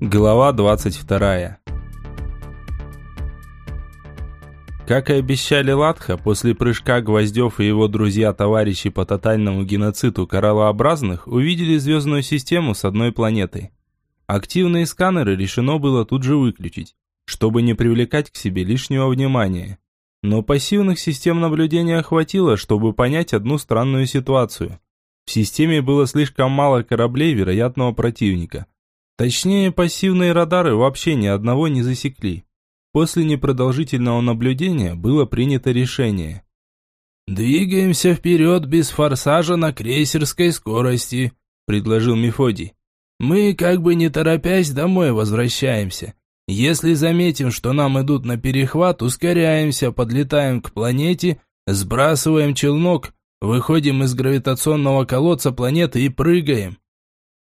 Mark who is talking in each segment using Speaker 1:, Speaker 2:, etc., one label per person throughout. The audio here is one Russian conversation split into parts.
Speaker 1: Глава 22. Как и обещали Латха, после прыжка Гвоздев и его друзья-товарищи по тотальному геноциду кораллообразных увидели звездную систему с одной планетой. Активные сканеры решено было тут же выключить, чтобы не привлекать к себе лишнего внимания. Но пассивных систем наблюдения хватило, чтобы понять одну странную ситуацию. В системе было слишком мало кораблей вероятного противника – Точнее, пассивные радары вообще ни одного не засекли. После непродолжительного наблюдения было принято решение.
Speaker 2: «Двигаемся вперед без форсажа на крейсерской скорости», – предложил Мефодий. «Мы, как бы не торопясь, домой возвращаемся. Если заметим, что нам идут на перехват, ускоряемся, подлетаем к планете, сбрасываем челнок, выходим из гравитационного колодца планеты и прыгаем.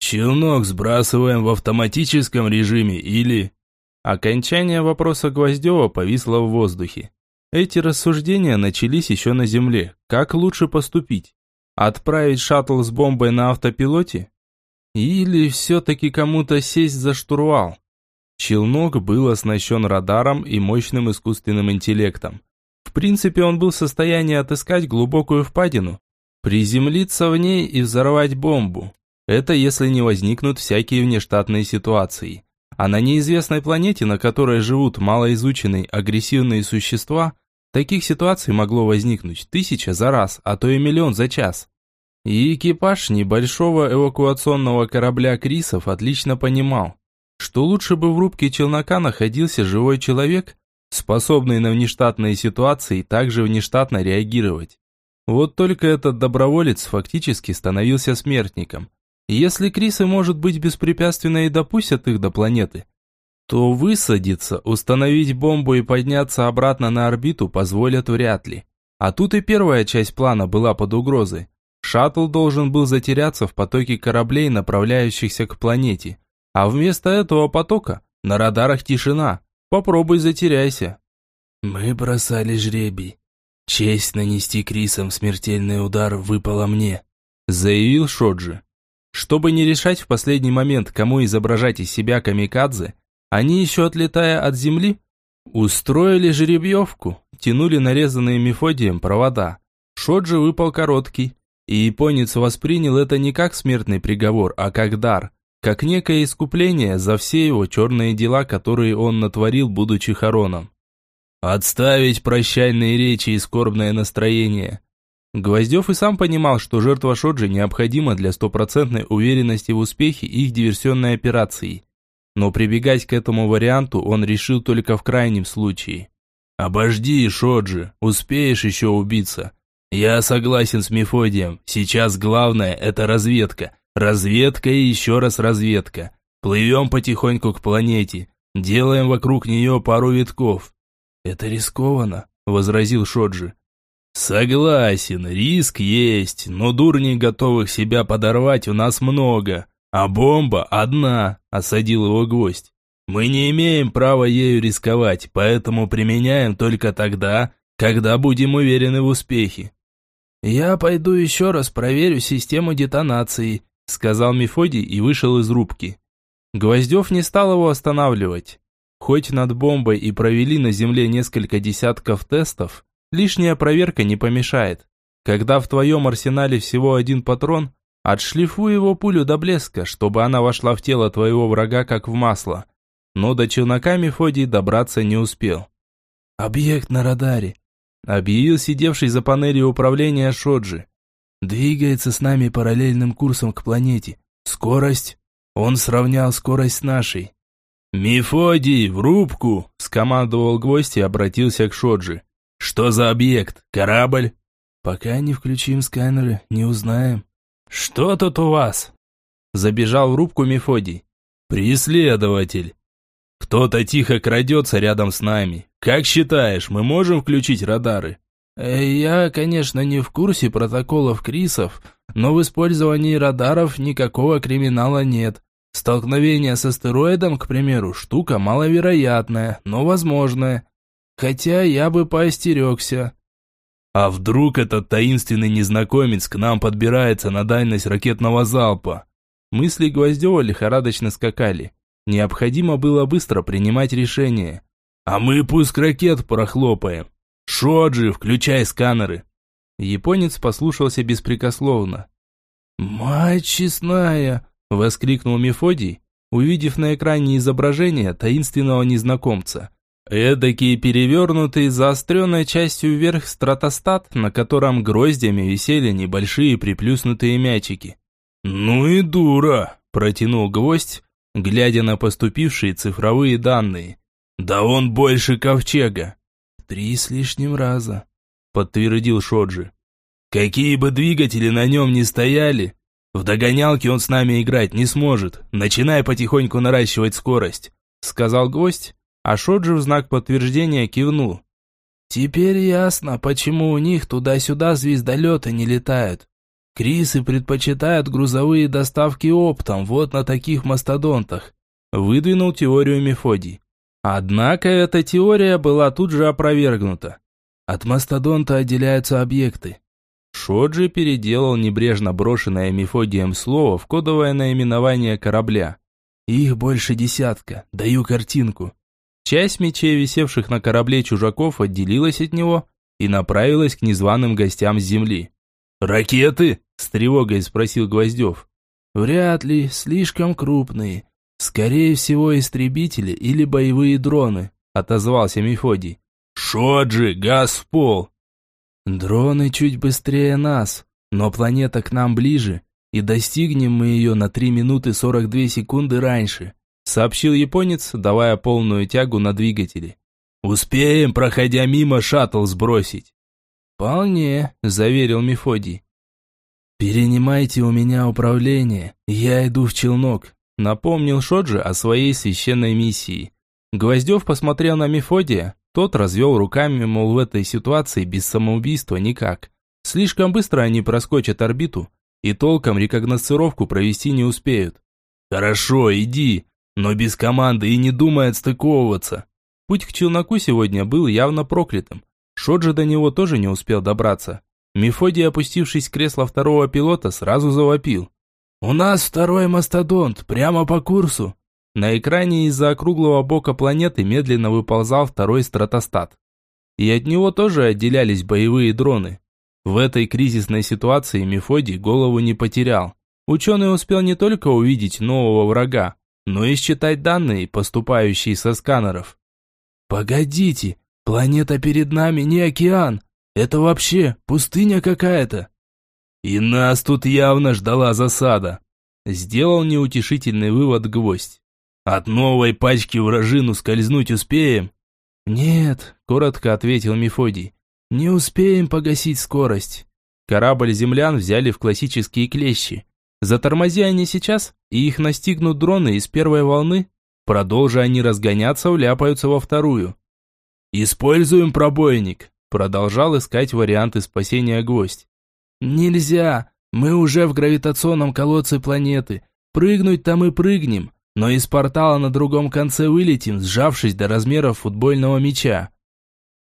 Speaker 2: Челнок сбрасываем в автоматическом режиме или...
Speaker 1: Окончание вопроса Гвоздева повисло в воздухе. Эти рассуждения начались еще на Земле. Как лучше поступить? Отправить шаттл с бомбой на автопилоте? Или все-таки кому-то сесть за штурвал? Челнок был оснащен радаром и мощным искусственным интеллектом. В принципе, он был в состоянии отыскать глубокую впадину, приземлиться в ней и взорвать бомбу. Это если не возникнут всякие внештатные ситуации. А на неизвестной планете, на которой живут малоизученные агрессивные существа, таких ситуаций могло возникнуть тысяча за раз, а то и миллион за час. И экипаж небольшого эвакуационного корабля Крисов отлично понимал, что лучше бы в рубке челнока находился живой человек, способный на внештатные ситуации также внештатно реагировать. Вот только этот доброволец фактически становился смертником – если Крисы, может быть, беспрепятственно и допустят их до планеты, то высадиться, установить бомбу и подняться обратно на орбиту позволят вряд ли. А тут и первая часть плана была под угрозой. Шаттл должен был затеряться в потоке кораблей, направляющихся к планете. А вместо этого потока на радарах тишина. Попробуй затеряйся.
Speaker 2: Мы бросали жребий. Честь нанести Крисам смертельный удар выпала мне, заявил Шоджи.
Speaker 1: Чтобы не решать в последний момент, кому изображать из себя камикадзе, они еще отлетая от земли, устроили жеребьевку, тянули нарезанные Мефодием провода. Шот же выпал короткий, и японец воспринял это не как смертный приговор, а как дар, как некое искупление за все его черные дела, которые он натворил, будучи хороном. «Отставить прощальные речи и скорбное настроение», Гвоздев и сам понимал, что жертва Шоджи необходима для стопроцентной уверенности в успехе их диверсионной операции. Но прибегать к этому варианту он решил только в крайнем случае. «Обожди, Шоджи, успеешь еще убиться. Я согласен с Мефодием, сейчас главное – это разведка. Разведка и еще раз разведка. Плывем потихоньку к планете, делаем вокруг нее пару витков». «Это рискованно», – возразил Шоджи. «Согласен, риск есть, но дурней, готовых себя подорвать, у нас много, а бомба одна», – осадил его гвоздь. «Мы не имеем права ею рисковать, поэтому применяем только тогда, когда будем уверены в успехе».
Speaker 2: «Я пойду еще раз проверю систему детонации», – сказал Мефодий и вышел из рубки.
Speaker 1: Гвоздев не стал его останавливать. Хоть над бомбой и провели на Земле несколько десятков тестов, Лишняя проверка не помешает. Когда в твоем арсенале всего один патрон, отшлифуй его пулю до блеска, чтобы она вошла в тело твоего врага как в масло. Но до челнока Мефодий добраться не успел.
Speaker 2: «Объект на радаре», —
Speaker 1: объявил сидевший за панелью управления Шоджи.
Speaker 2: «Двигается с нами параллельным курсом к планете. Скорость? Он сравнял скорость с нашей».
Speaker 1: «Мефодий, в рубку!» – скомандовал гвоздь и обратился к Шоджи. Что за объект? Корабль?
Speaker 2: Пока не включим сканеры, не узнаем.
Speaker 1: Что тут у вас? Забежал в рубку Мефодий. Преследователь. Кто-то тихо крадется рядом с нами. Как считаешь, мы можем включить радары?
Speaker 2: Э, я, конечно, не в курсе протоколов Крисов, но в использовании радаров никакого криминала нет. Столкновение с астероидом, к примеру, штука маловероятная, но возможная. Хотя я бы поостерегся.
Speaker 1: А вдруг этот таинственный незнакомец к нам подбирается на дальность ракетного залпа? Мысли Гвоздева лихорадочно скакали. Необходимо было быстро принимать решение. «А мы пуск ракет прохлопаем. Шоджи, включай сканеры!» Японец послушался беспрекословно.
Speaker 2: «Мать честная!» – воскликнул Мефодий, увидев на экране изображение таинственного незнакомца. Эдакий перевернутый заостренной частью вверх стратостат, на котором гроздями висели небольшие приплюснутые мячики.
Speaker 1: «Ну и дура!» – протянул гвоздь, глядя на поступившие цифровые данные. «Да он больше ковчега!»
Speaker 2: «Три с лишним раза», – подтвердил Шоджи.
Speaker 1: «Какие бы двигатели на нем ни стояли, в догонялке он с нами играть не сможет. Начинай потихоньку наращивать скорость», – сказал гвоздь, а Шоджи в знак подтверждения кивнул.
Speaker 2: «Теперь ясно, почему у них туда-сюда звездолеты не летают. Крисы предпочитают грузовые доставки оптом, вот на таких мастодонтах»,
Speaker 1: выдвинул теорию Мефодий. Однако эта теория была тут же опровергнута.
Speaker 2: От мастодонта отделяются объекты.
Speaker 1: Шоджи переделал небрежно брошенное Мефодием слово в кодовое наименование корабля.
Speaker 2: Их больше десятка, даю картинку.
Speaker 1: Часть мечей, висевших на корабле чужаков, отделилась от него и направилась к незваным гостям с земли. «Ракеты?» – с тревогой спросил Гвоздев.
Speaker 2: «Вряд ли, слишком крупные. Скорее всего, истребители или боевые дроны», – отозвался Мефодий.
Speaker 1: «Шоджи, газ в пол!»
Speaker 2: «Дроны чуть быстрее нас, но планета к нам ближе, и достигнем мы ее на 3 минуты 42 секунды раньше сообщил японец, давая полную тягу на двигатели.
Speaker 1: «Успеем, проходя мимо, шаттл сбросить».
Speaker 2: «Вполне», – заверил Мефодий. «Перенимайте у меня управление, я иду в челнок», – напомнил Шоджи о своей священной миссии. Гвоздев посмотрел на Мефодия, тот развел руками, мол, в этой ситуации без самоубийства никак. Слишком быстро они проскочат орбиту, и толком рекогносцировку провести не успеют.
Speaker 1: «Хорошо, иди, но без команды и не думай отстыковываться.
Speaker 2: Путь к челноку сегодня был явно проклятым. Шоджи до него тоже не успел добраться. Мефодий, опустившись в кресло второго пилота, сразу завопил. «У нас второй мастодонт, прямо по курсу!» На экране из-за округлого бока планеты медленно выползал второй стратостат. И от него тоже отделялись боевые дроны. В этой кризисной ситуации Мефодий голову не потерял. Ученый успел не только увидеть нового врага, но и считать данные, поступающие со сканеров. «Погодите, планета перед нами не океан, это вообще пустыня какая-то».
Speaker 1: «И нас тут явно ждала засада», – сделал неутешительный вывод гвоздь. «От новой пачки вражину скользнуть успеем?»
Speaker 2: «Нет», – коротко ответил Мефодий, – «не успеем погасить скорость». Корабль землян взяли в классические клещи – Затормози они сейчас, и их настигнут дроны из первой волны, продолжа они разгоняться, вляпаются во вторую.
Speaker 1: «Используем пробойник», продолжал искать варианты спасения гвоздь.
Speaker 2: «Нельзя, мы уже в гравитационном колодце планеты, прыгнуть там и прыгнем, но из портала на другом конце вылетим, сжавшись до размеров футбольного мяча».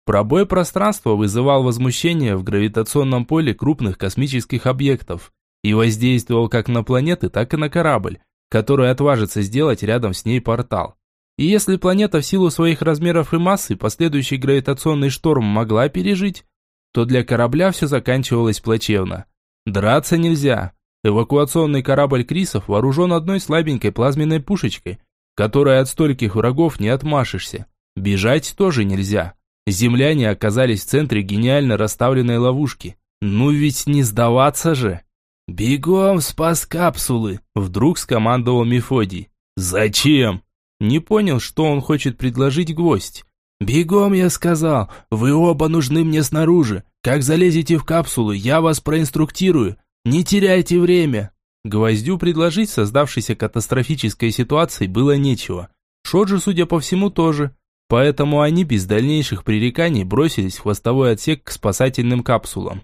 Speaker 2: Пробой пространства вызывал возмущение в гравитационном поле крупных космических объектов, и воздействовал как на планеты, так и на корабль, который отважится сделать рядом с ней портал. И если планета в силу своих размеров и массы последующий гравитационный шторм могла пережить, то для корабля все заканчивалось плачевно. Драться нельзя. Эвакуационный корабль Крисов вооружен одной слабенькой плазменной пушечкой, которой от стольких врагов не отмашешься. Бежать тоже нельзя. Земляне оказались в центре гениально расставленной ловушки. Ну ведь не сдаваться же! «Бегом в спас капсулы!» – вдруг скомандовал Мефодий.
Speaker 1: «Зачем?»
Speaker 2: Не понял, что он хочет предложить гвоздь. «Бегом, я сказал! Вы оба нужны мне снаружи! Как залезете в капсулу, я вас проинструктирую! Не теряйте время!» Гвоздю предложить создавшейся катастрофической ситуации было нечего. Шоджи, судя по всему, тоже. Поэтому они без дальнейших пререканий бросились в хвостовой отсек к спасательным капсулам.